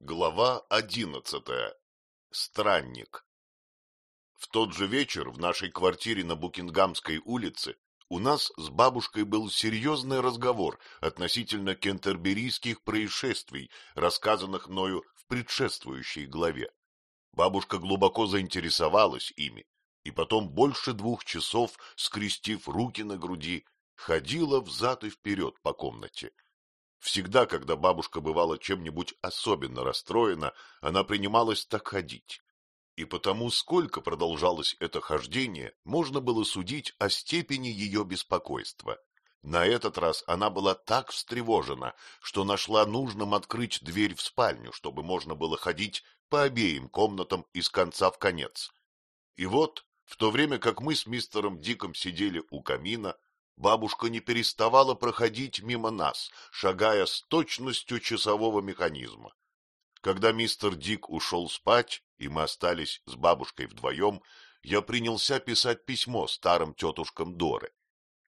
Глава одиннадцатая. Странник. В тот же вечер в нашей квартире на Букингамской улице у нас с бабушкой был серьезный разговор относительно кентерберийских происшествий, рассказанных мною в предшествующей главе. Бабушка глубоко заинтересовалась ими, и потом больше двух часов, скрестив руки на груди, ходила взад и вперед по комнате. Всегда, когда бабушка бывала чем-нибудь особенно расстроена, она принималась так ходить. И потому, сколько продолжалось это хождение, можно было судить о степени ее беспокойства. На этот раз она была так встревожена, что нашла нужным открыть дверь в спальню, чтобы можно было ходить по обеим комнатам из конца в конец. И вот, в то время как мы с мистером Диком сидели у камина, Бабушка не переставала проходить мимо нас, шагая с точностью часового механизма. Когда мистер Дик ушел спать, и мы остались с бабушкой вдвоем, я принялся писать письмо старым тетушкам Доры.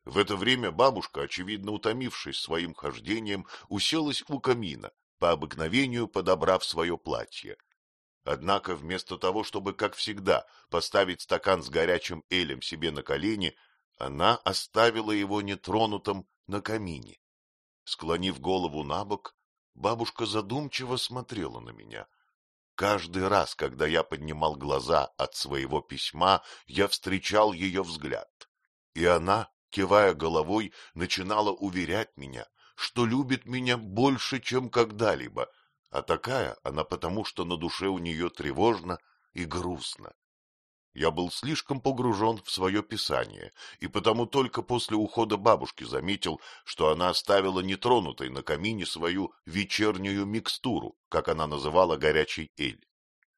В это время бабушка, очевидно утомившись своим хождением, уселась у камина, по обыкновению подобрав свое платье. Однако вместо того, чтобы, как всегда, поставить стакан с горячим элем себе на колени, она оставила его нетронутым на камине. Склонив голову на бок, бабушка задумчиво смотрела на меня. Каждый раз, когда я поднимал глаза от своего письма, я встречал ее взгляд. И она, кивая головой, начинала уверять меня, что любит меня больше, чем когда-либо, а такая она потому, что на душе у нее тревожно и грустно. Я был слишком погружен в свое писание, и потому только после ухода бабушки заметил, что она оставила нетронутой на камине свою вечернюю микстуру, как она называла горячий эль.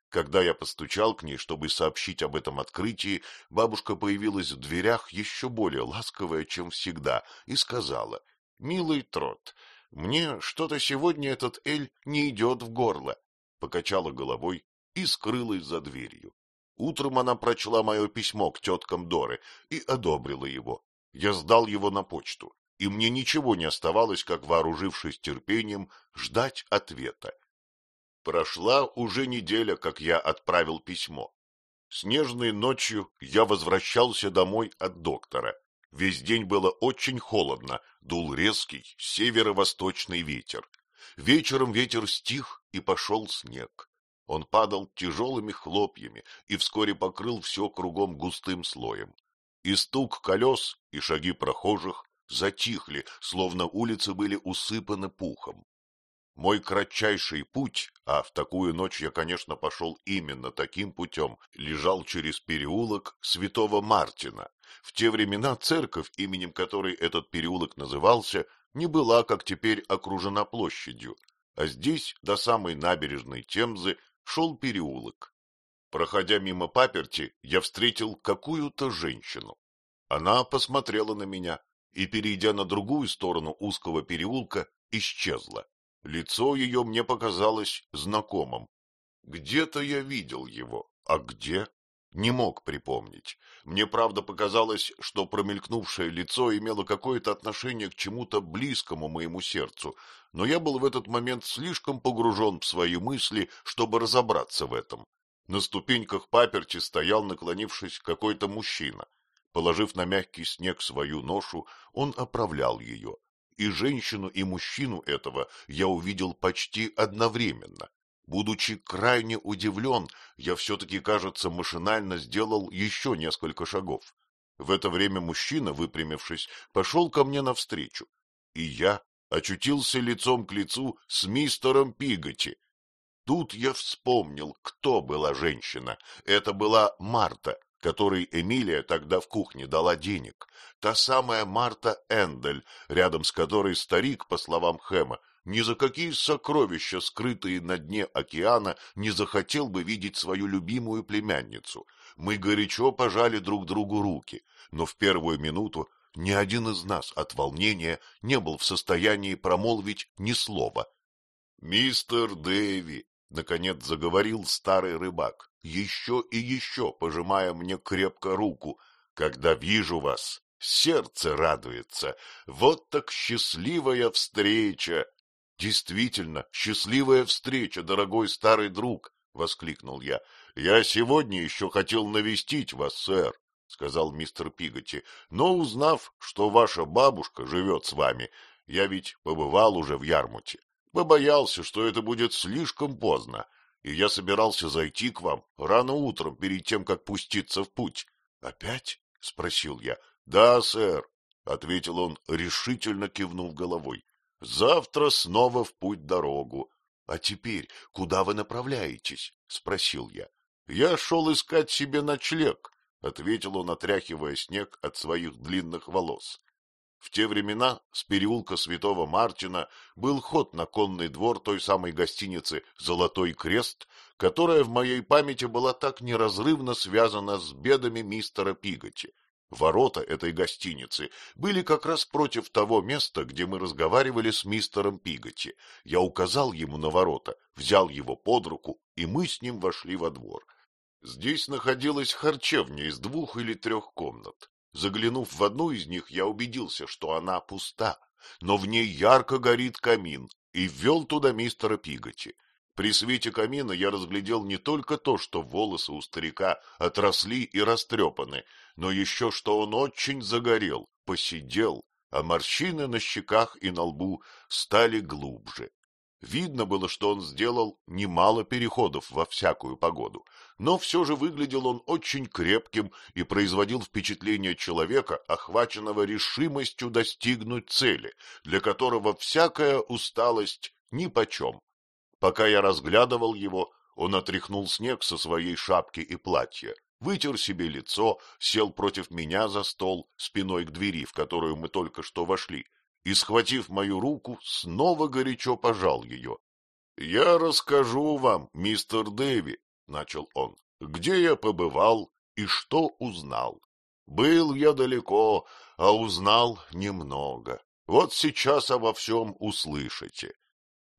Когда я постучал к ней, чтобы сообщить об этом открытии, бабушка появилась в дверях еще более ласковая, чем всегда, и сказала, «Милый трот, мне что-то сегодня этот эль не идет в горло», покачала головой и скрылась за дверью. Утром она прочла мое письмо к теткам Доры и одобрила его. Я сдал его на почту, и мне ничего не оставалось, как, вооружившись терпением, ждать ответа. Прошла уже неделя, как я отправил письмо. Снежной ночью я возвращался домой от доктора. Весь день было очень холодно, дул резкий северо-восточный ветер. Вечером ветер стих, и пошел снег. Он падал тяжелыми хлопьями и вскоре покрыл все кругом густым слоем. И стук колес, и шаги прохожих затихли, словно улицы были усыпаны пухом. Мой кратчайший путь, а в такую ночь я, конечно, пошел именно таким путем, лежал через переулок Святого Мартина. В те времена церковь, именем которой этот переулок назывался, не была, как теперь, окружена площадью, а здесь, до самой набережной Темзы, шел переулок. Проходя мимо паперти, я встретил какую-то женщину. Она посмотрела на меня и, перейдя на другую сторону узкого переулка, исчезла. Лицо ее мне показалось знакомым. Где-то я видел его, а где — не мог припомнить. Мне, правда, показалось, что промелькнувшее лицо имело какое-то отношение к чему-то близкому моему сердцу, но я был в этот момент слишком погружен в свои мысли, чтобы разобраться в этом. На ступеньках паперти стоял, наклонившись, какой-то мужчина. Положив на мягкий снег свою ношу, он оправлял ее. И женщину, и мужчину этого я увидел почти одновременно. Будучи крайне удивлен, я все-таки, кажется, машинально сделал еще несколько шагов. В это время мужчина, выпрямившись, пошел ко мне навстречу, и я очутился лицом к лицу с мистером Пиготи. Тут я вспомнил, кто была женщина. Это была Марта, которой Эмилия тогда в кухне дала денег. Та самая Марта Эндель, рядом с которой старик, по словам Хэма, ни за какие сокровища, скрытые на дне океана, не захотел бы видеть свою любимую племянницу. Мы горячо пожали друг другу руки, но в первую минуту ни один из нас от волнения не был в состоянии промолвить ни слова. — Мистер Дэви, — наконец заговорил старый рыбак, еще и еще пожимая мне крепко руку, — когда вижу вас, сердце радуется. Вот так счастливая встреча! Действительно, счастливая встреча, дорогой старый друг, — воскликнул я. — Я сегодня еще хотел навестить вас, сэр, — сказал мистер Пиготи, — но узнав, что ваша бабушка живет с вами, я ведь побывал уже в Ярмуте, побоялся, что это будет слишком поздно, и я собирался зайти к вам рано утром перед тем, как пуститься в путь. — Опять? — спросил я. — Да, сэр, — ответил он, решительно кивнув головой. — Завтра снова в путь дорогу. — А теперь куда вы направляетесь? — спросил я. — Я шел искать себе ночлег, — ответил он, отряхивая снег от своих длинных волос. В те времена с переулка Святого Мартина был ход на конный двор той самой гостиницы «Золотой крест», которая в моей памяти была так неразрывно связана с бедами мистера Пиготи. Ворота этой гостиницы были как раз против того места, где мы разговаривали с мистером Пиготи. Я указал ему на ворота, взял его под руку, и мы с ним вошли во двор. Здесь находилась харчевня из двух или трех комнат. Заглянув в одну из них, я убедился, что она пуста, но в ней ярко горит камин, и ввел туда мистера Пиготи. При свете камина я разглядел не только то, что волосы у старика отросли и растрепаны, но еще что он очень загорел, посидел, а морщины на щеках и на лбу стали глубже. Видно было, что он сделал немало переходов во всякую погоду, но все же выглядел он очень крепким и производил впечатление человека, охваченного решимостью достигнуть цели, для которого всякая усталость нипочем. Пока я разглядывал его, он отряхнул снег со своей шапки и платья, вытер себе лицо, сел против меня за стол, спиной к двери, в которую мы только что вошли, и, схватив мою руку, снова горячо пожал ее. — Я расскажу вам, мистер Дэви, — начал он, — где я побывал и что узнал. Был я далеко, а узнал немного. Вот сейчас обо всем услышите.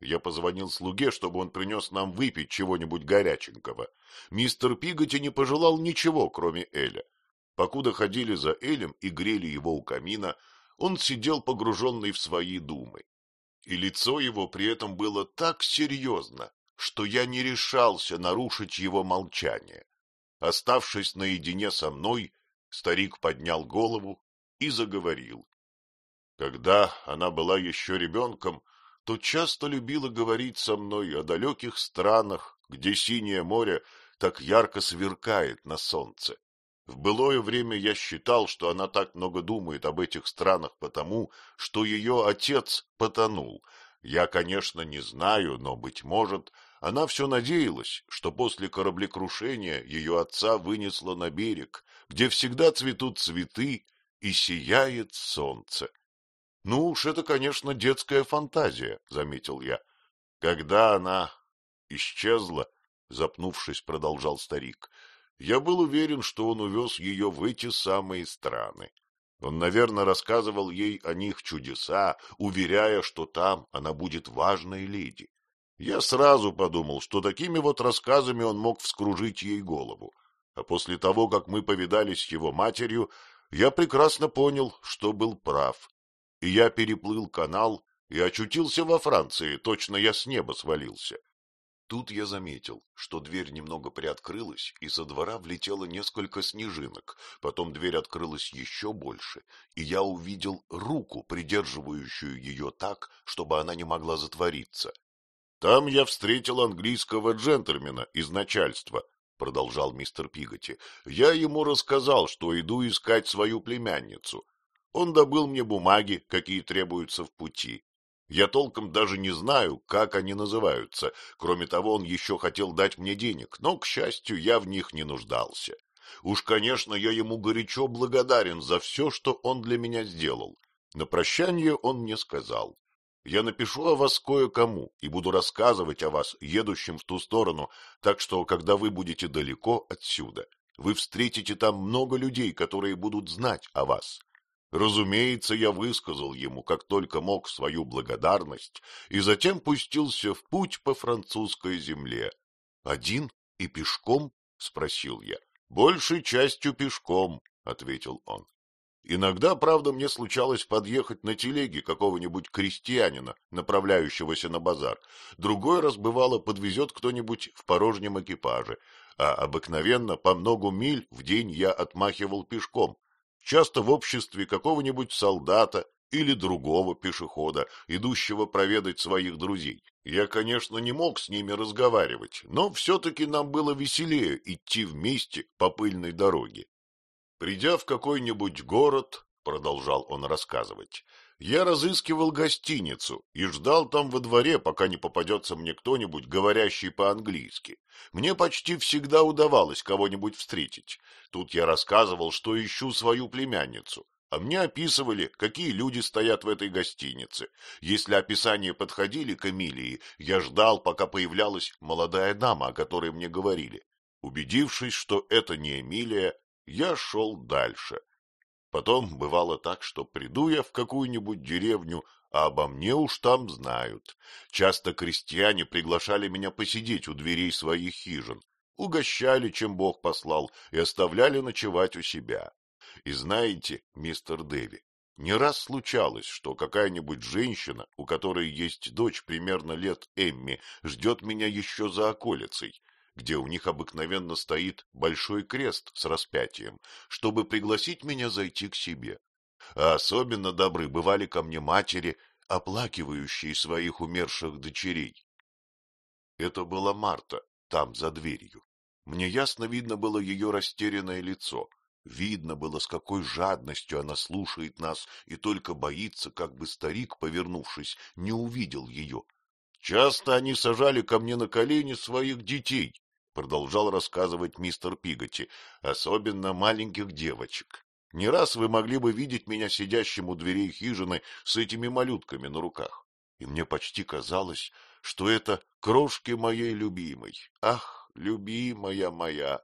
Я позвонил слуге, чтобы он принес нам выпить чего-нибудь горяченького. Мистер Пиготи не пожелал ничего, кроме Эля. Покуда ходили за Элем и грели его у камина, он сидел погруженный в свои думы. И лицо его при этом было так серьезно, что я не решался нарушить его молчание. Оставшись наедине со мной, старик поднял голову и заговорил. Когда она была еще ребенком, то часто любила говорить со мной о далеких странах, где синее море так ярко сверкает на солнце. В былое время я считал, что она так много думает об этих странах потому, что ее отец потонул. Я, конечно, не знаю, но, быть может, она все надеялась, что после кораблекрушения ее отца вынесло на берег, где всегда цветут цветы и сияет солнце. — Ну уж это, конечно, детская фантазия, — заметил я. — Когда она исчезла, — запнувшись, продолжал старик, — я был уверен, что он увез ее в эти самые страны. Он, наверное, рассказывал ей о них чудеса, уверяя, что там она будет важной леди. Я сразу подумал, что такими вот рассказами он мог вскружить ей голову. А после того, как мы повидались с его матерью, я прекрасно понял, что был прав и я переплыл канал и очутился во Франции, точно я с неба свалился. Тут я заметил, что дверь немного приоткрылась, и со двора влетело несколько снежинок, потом дверь открылась еще больше, и я увидел руку, придерживающую ее так, чтобы она не могла затвориться. Там я встретил английского джентльмена из начальства, продолжал мистер Пиготи. Я ему рассказал, что иду искать свою племянницу, он добыл мне бумаги, какие требуются в пути. Я толком даже не знаю, как они называются. Кроме того, он еще хотел дать мне денег, но, к счастью, я в них не нуждался. Уж, конечно, я ему горячо благодарен за все, что он для меня сделал. На прощание он мне сказал. Я напишу о вас кое-кому и буду рассказывать о вас, едущим в ту сторону, так что, когда вы будете далеко отсюда, вы встретите там много людей, которые будут знать о вас. Разумеется, я высказал ему, как только мог, свою благодарность, и затем пустился в путь по французской земле. — Один и пешком? — спросил я. — Большей частью пешком, — ответил он. Иногда, правда, мне случалось подъехать на телеге какого-нибудь крестьянина, направляющегося на базар. Другой раз, бывало, подвезет кто-нибудь в порожнем экипаже, а обыкновенно по многу миль в день я отмахивал пешком, часто в обществе какого-нибудь солдата или другого пешехода, идущего проведать своих друзей. Я, конечно, не мог с ними разговаривать, но все-таки нам было веселее идти вместе по пыльной дороге. Придя в какой-нибудь город, — продолжал он рассказывать, — я разыскивал гостиницу и ждал там во дворе, пока не попадется мне кто-нибудь, говорящий по-английски. Мне почти всегда удавалось кого-нибудь встретить. Тут я рассказывал, что ищу свою племянницу, а мне описывали, какие люди стоят в этой гостинице. Если описания подходили к Эмилии, я ждал, пока появлялась молодая дама, о которой мне говорили. Убедившись, что это не Эмилия, я шел дальше. Потом бывало так, что приду я в какую-нибудь деревню, а обо мне уж там знают. Часто крестьяне приглашали меня посидеть у дверей своих хижин, угощали, чем Бог послал, и оставляли ночевать у себя. И знаете, мистер Дэви, не раз случалось, что какая-нибудь женщина, у которой есть дочь примерно лет Эмми, ждет меня еще за околицей, где у них обыкновенно стоит большой крест с распятием, чтобы пригласить меня зайти к себе. А особенно добры бывали ко мне матери, оплакивающие своих умерших дочерей. Это была Марта, там, за дверью. Мне ясно видно было ее растерянное лицо. Видно было, с какой жадностью она слушает нас и только боится, как бы старик, повернувшись, не увидел ее. Часто они сажали ко мне на колени своих детей, продолжал рассказывать мистер Пиготи, особенно маленьких девочек. Не раз вы могли бы видеть меня сидящим у дверей хижины с этими малютками на руках. И мне почти казалось, что это крошки моей любимой. Ах, любимая моя!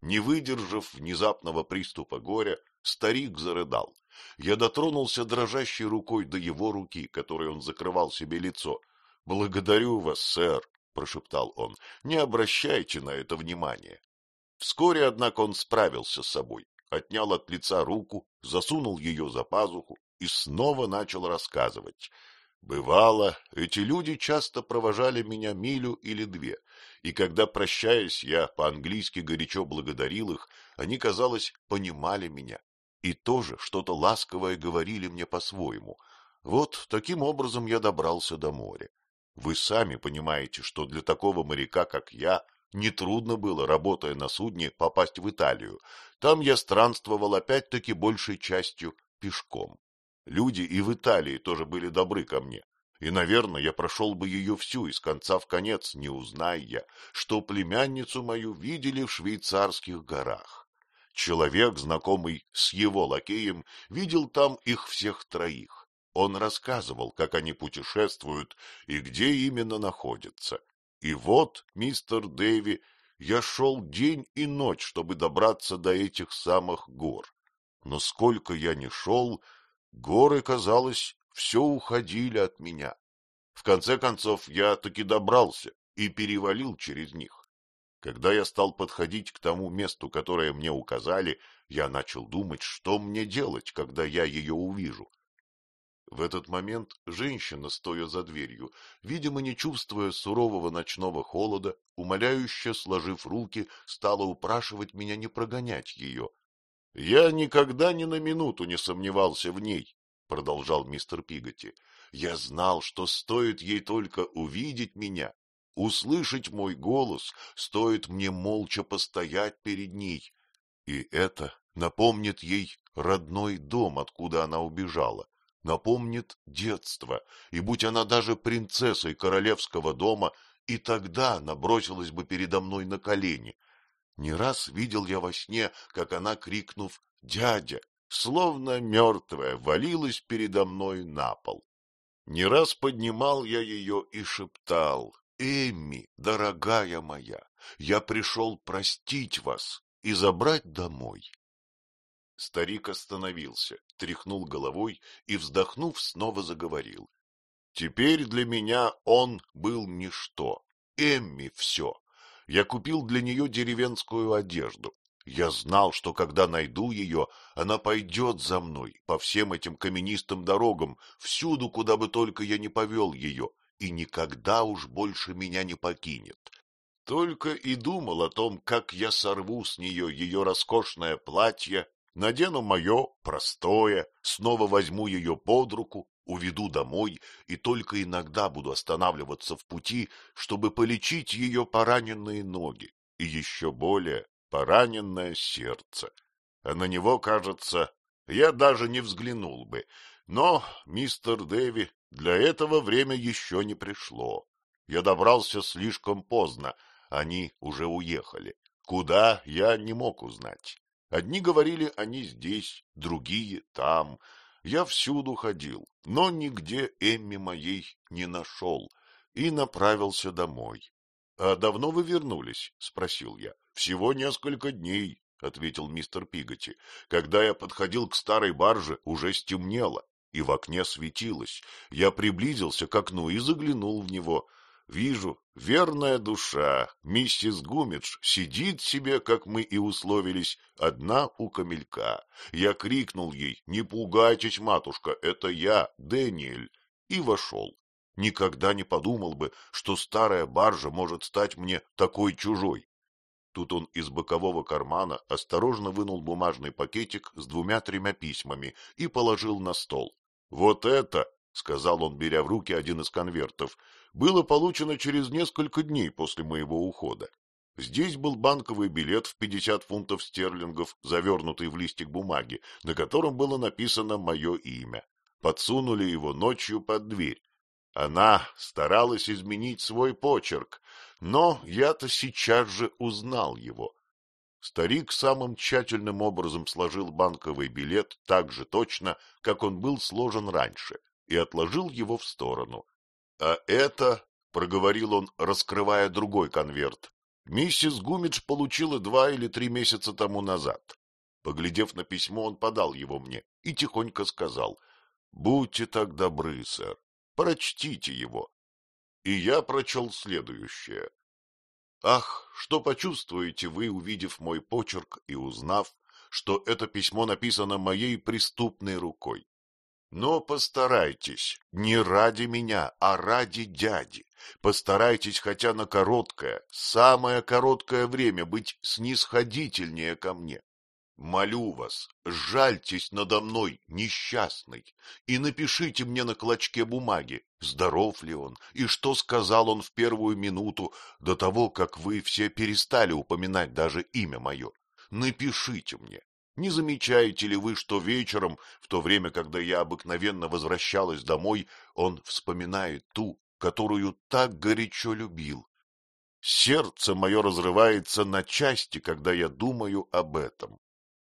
Не выдержав внезапного приступа горя, старик зарыдал. Я дотронулся дрожащей рукой до его руки, которой он закрывал себе лицо. — Благодарю вас, сэр, — прошептал он, — не обращайте на это внимания. Вскоре, однако, он справился с собой, отнял от лица руку, засунул ее за пазуху и снова начал рассказывать. Бывало, эти люди часто провожали меня милю или две, и когда, прощаясь, я по-английски горячо благодарил их, они, казалось, понимали меня и тоже что-то ласковое говорили мне по-своему. Вот таким образом я добрался до моря. Вы сами понимаете, что для такого моряка, как я, нетрудно было, работая на судне, попасть в Италию. Там я странствовал опять-таки большей частью пешком. Люди и в Италии тоже были добры ко мне, и, наверное, я прошел бы ее всю из конца в конец, не узная я, что племянницу мою видели в швейцарских горах. Человек, знакомый с его лакеем, видел там их всех троих. Он рассказывал, как они путешествуют и где именно находятся. И вот, мистер Дэви, я шел день и ночь, чтобы добраться до этих самых гор. Но сколько я ни шел, горы, казалось, все уходили от меня. В конце концов, я таки добрался и перевалил через них. Когда я стал подходить к тому месту, которое мне указали, я начал думать, что мне делать, когда я ее увижу. В этот момент женщина, стоя за дверью, видимо, не чувствуя сурового ночного холода, умоляюще сложив руки, стала упрашивать меня не прогонять ее. Я никогда ни на минуту не сомневался в ней, — продолжал мистер Пиготи, — я знал, что стоит ей только увидеть меня, услышать мой голос, стоит мне молча постоять перед ней. И это напомнит ей родной дом, откуда она убежала, напомнит детство, и будь она даже принцессой королевского дома, и тогда набросилась бы передо мной на колени. Не раз видел я во сне, как она, крикнув «Дядя!», словно мертвая, валилась передо мной на пол. Не раз поднимал я ее и шептал, «Эмми, дорогая моя, я пришел простить вас и забрать домой». Старик остановился, тряхнул головой и, вздохнув, снова заговорил. Теперь для меня он был ничто, Эмми все. Я купил для нее деревенскую одежду, Я знал, что когда найду ее, она пойдет за мной по всем этим каменистым дорогам, всюду, куда бы только я не повел ее, и никогда уж больше меня не покинет. Только и думал о том, как я сорву с нее ее роскошное платье, надену мое простое, снова возьму ее под руку, уведу домой и только иногда буду останавливаться в пути, чтобы полечить ее пораненные ноги и еще более пораненное сердце. А на него, кажется, я даже не взглянул бы. Но, мистер Дэви, для этого время еще не пришло. Я добрался слишком поздно, они уже уехали. Куда, я не мог узнать. Одни говорили, они здесь, другие там. Я всюду ходил, но нигде Эмми моей не нашел и направился домой. — А давно вы вернулись? — спросил я. — Всего несколько дней, — ответил мистер Пиготи. Когда я подходил к старой барже, уже стемнело, и в окне светилось. Я приблизился к окну и заглянул в него. Вижу, верная душа, миссис Гумидж, сидит себе, как мы и условились, одна у камелька. Я крикнул ей, не пугайтесь, матушка, это я, Дэниэль, и вошел никогда не подумал бы, что старая баржа может стать мне такой чужой. Тут он из бокового кармана осторожно вынул бумажный пакетик с двумя-тремя письмами и положил на стол. — Вот это, — сказал он, беря в руки один из конвертов, — было получено через несколько дней после моего ухода. Здесь был банковый билет в пятьдесят фунтов стерлингов, завернутый в листик бумаги, на котором было написано мое имя. Подсунули его ночью под дверь. Она старалась изменить свой почерк, но я-то сейчас же узнал его. Старик самым тщательным образом сложил банковый билет так же точно, как он был сложен раньше, и отложил его в сторону. — А это, — проговорил он, раскрывая другой конверт, — миссис Гумидж получила два или три месяца тому назад. Поглядев на письмо, он подал его мне и тихонько сказал, — Будьте так добры, сэр, Прочтите его. И я прочел следующее. Ах, что почувствуете вы, увидев мой почерк и узнав, что это письмо написано моей преступной рукой. Но постарайтесь, не ради меня, а ради дяди. Постарайтесь хотя на короткое, самое короткое время быть снисходительнее ко мне. Молю вас, жальтесь надо мной, несчастный, и напишите мне на клочке бумаги, здоров ли он, и что сказал он в первую минуту до того, как вы все перестали упоминать даже имя мое. Напишите мне. Не замечаете ли вы, что вечером, в то время, когда я обыкновенно возвращалась домой, он вспоминает ту, которую так горячо любил? Сердце мое разрывается на части, когда я думаю об этом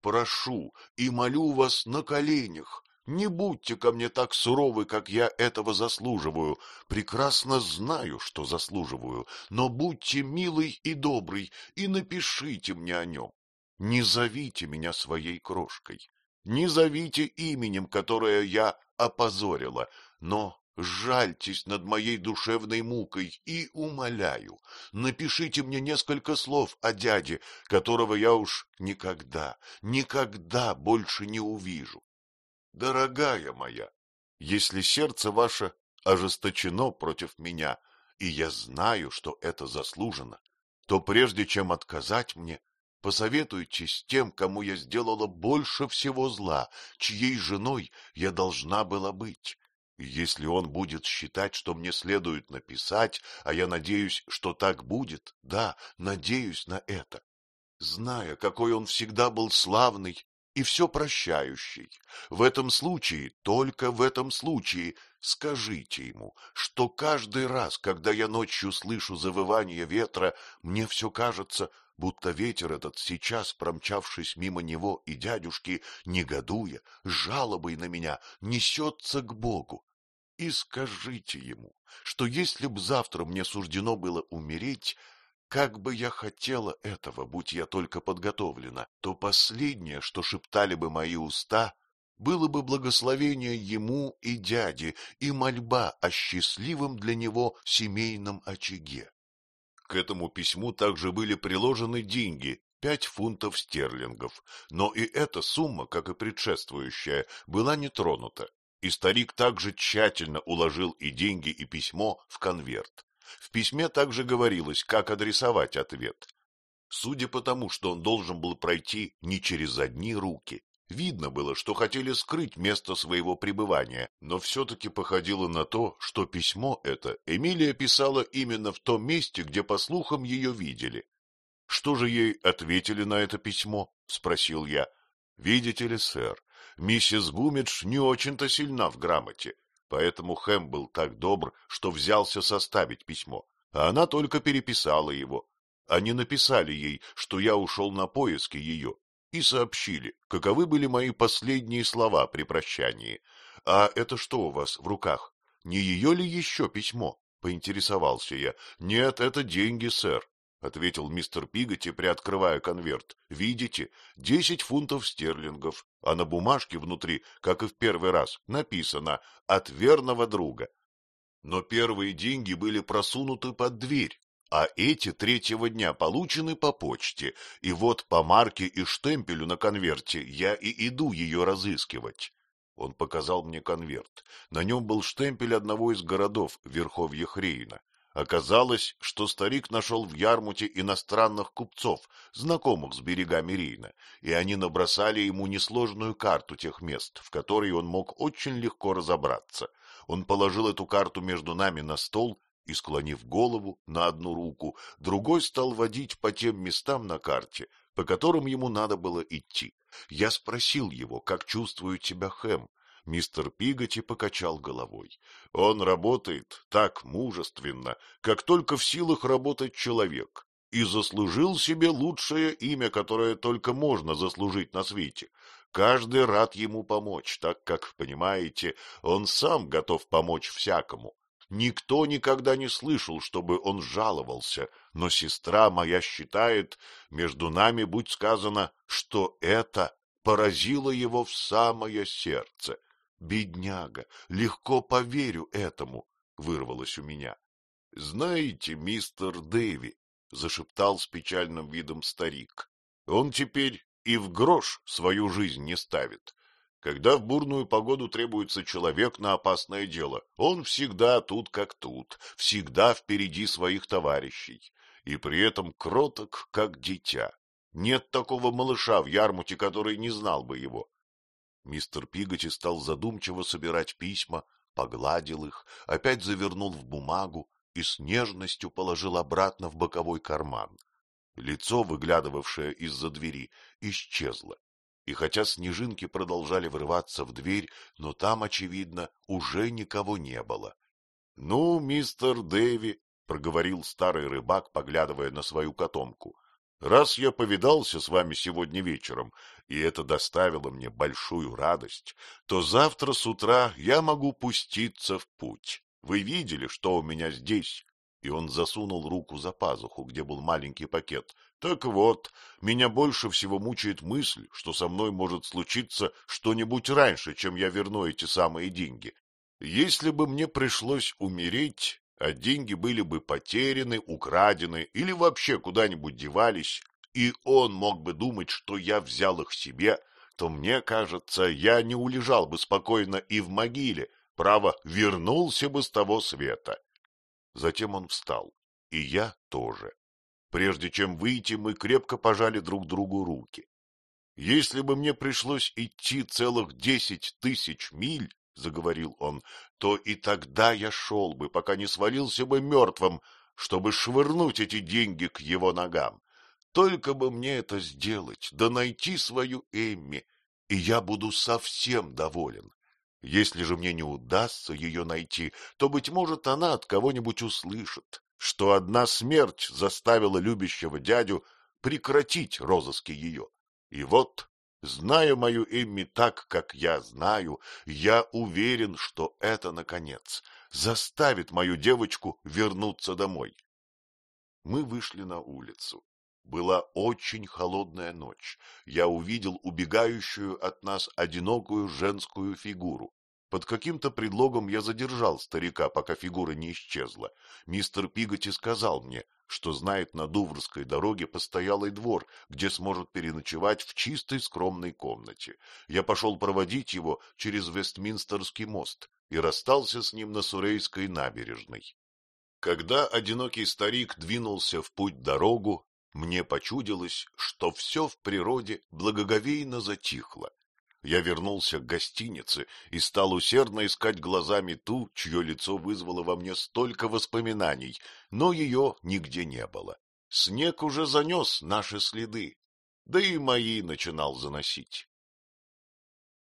прошу и молю вас на коленях, не будьте ко мне так суровы, как я этого заслуживаю. Прекрасно знаю, что заслуживаю, но будьте милый и добрый и напишите мне о нем. Не зовите меня своей крошкой, не зовите именем, которое я опозорила, но Жальтесь над моей душевной мукой и умоляю, напишите мне несколько слов о дяде, которого я уж никогда, никогда больше не увижу. Дорогая моя, если сердце ваше ожесточено против меня, и я знаю, что это заслужено, то прежде чем отказать мне, посоветуйтесь с тем, кому я сделала больше всего зла, чьей женой я должна была быть. Если он будет считать, что мне следует написать, а я надеюсь, что так будет, да, надеюсь на это, зная, какой он всегда был славный и все прощающий, в этом случае, только в этом случае, скажите ему, что каждый раз, когда я ночью слышу завывание ветра, мне все кажется, будто ветер этот сейчас, промчавшись мимо него и дядюшки, негодуя, жалобой на меня, несется к Богу. И скажите ему, что если б завтра мне суждено было умереть, как бы я хотела этого, будь я только подготовлена, то последнее, что шептали бы мои уста, было бы благословение ему и дяде и мольба о счастливом для него семейном очаге. К этому письму также были приложены деньги, пять фунтов стерлингов, но и эта сумма, как и предшествующая, была не тронута, и старик также тщательно уложил и деньги, и письмо в конверт. В письме также говорилось, как адресовать ответ. Судя по тому, что он должен был пройти не через одни руки, видно было, что хотели скрыть место своего пребывания, но все-таки походило на то, что письмо это Эмилия писала именно в том месте, где, по слухам, ее видели. — Что же ей ответили на это письмо? — спросил я. — Видите ли, сэр, миссис Гумидж не очень-то сильна в грамоте, поэтому Хэм был так добр, что взялся составить письмо, а она только переписала его. Они написали ей, что я ушел на поиски ее, и сообщили, каковы были мои последние слова при прощании. — А это что у вас в руках? Не ее ли еще письмо? — поинтересовался я. — Нет, это деньги, сэр, — ответил мистер Пиготи, приоткрывая конверт. — Видите, десять фунтов стерлингов, а на бумажке внутри, как и в первый раз, написано «От верного друга». Но первые деньги были просунуты под дверь, а эти третьего дня получены по почте, и вот по марке и штемпелю на конверте я и иду ее разыскивать. Он показал мне конверт. На нем был штемпель одного из городов Верховья Рейна. Оказалось, что старик нашел в Ярмуте иностранных купцов, знакомых с берегами Рейна, и они набросали ему несложную карту тех мест, в которые он мог очень легко разобраться. Он положил эту карту между нами на стол и, склонив голову на одну руку, другой стал водить по тем местам на карте, по которым ему надо было идти. Я спросил его, как чувствует себя Хэм. Мистер Пиготи покачал головой. Он работает так мужественно, как только в силах работать человек, и заслужил себе лучшее имя, которое только можно заслужить на свете. Каждый рад ему помочь, так как, понимаете, он сам готов помочь всякому. Никто никогда не слышал, чтобы он жаловался, но сестра моя считает, между нами будь сказано, что это поразило его в самое сердце. Бедняга, легко поверю этому, — вырвалось у меня. — Знаете, мистер Дэви, — зашептал с печальным видом старик, — он теперь и в грош свою жизнь не ставит. Когда в бурную погоду требуется человек на опасное дело, он всегда тут как тут, всегда впереди своих товарищей, и при этом кроток, как дитя. Нет такого малыша в Ярмуте, который не знал бы его. Мистер Пиготи стал задумчиво собирать письма, погладил их, опять завернул в бумагу и с нежностью положил обратно в боковой карман. Лицо, выглядывавшее из-за двери, исчезло и хотя снежинки продолжали врываться в дверь, но там, очевидно, уже никого не было. — Ну, мистер Дэви, — проговорил старый рыбак, поглядывая на свою котомку, — раз я повидался с вами сегодня вечером, и это доставило мне большую радость, то завтра с утра я могу пуститься в путь. Вы видели, что у меня здесь? И он засунул руку за пазуху, где был маленький пакет. Так вот, меня больше всего мучает мысль, что со мной может случиться что-нибудь раньше, чем я верну эти самые деньги. Если бы мне пришлось умереть, а деньги были бы потеряны, украдены или вообще куда-нибудь девались, и он мог бы думать, что я взял их себе, то, мне кажется, я не улежал бы спокойно и в могиле, право, вернулся бы с того света. Затем он встал, и я тоже. Прежде чем выйти, мы крепко пожали друг другу руки. Если бы мне пришлось идти целых десять тысяч миль, — заговорил он, — то и тогда я шел бы, пока не свалился бы мертвым, чтобы швырнуть эти деньги к его ногам. Только бы мне это сделать, да найти свою Эмми, и я буду совсем доволен. Если же мне не удастся ее найти, то, быть может, она от кого-нибудь услышит, что одна смерть заставила любящего дядю прекратить розыски ее. И вот, зная мою Эмми так, как я знаю, я уверен, что это, наконец, заставит мою девочку вернуться домой. Мы вышли на улицу. Была очень холодная ночь. Я увидел убегающую от нас одинокую женскую фигуру. Под каким-то предлогом я задержал старика, пока фигура не исчезла. Мистер Пиготи сказал мне, что знает на Дуврской дороге постоялый двор, где сможет переночевать в чистой скромной комнате. Я пошел проводить его через Вестминстерский мост и расстался с ним на Сурейской набережной. Когда одинокий старик двинулся в путь дорогу, мне почудилось, что все в природе благоговейно затихло. Я вернулся к гостинице и стал усердно искать глазами ту, чье лицо вызвало во мне столько воспоминаний, но ее нигде не было. Снег уже занес наши следы, да и мои начинал заносить.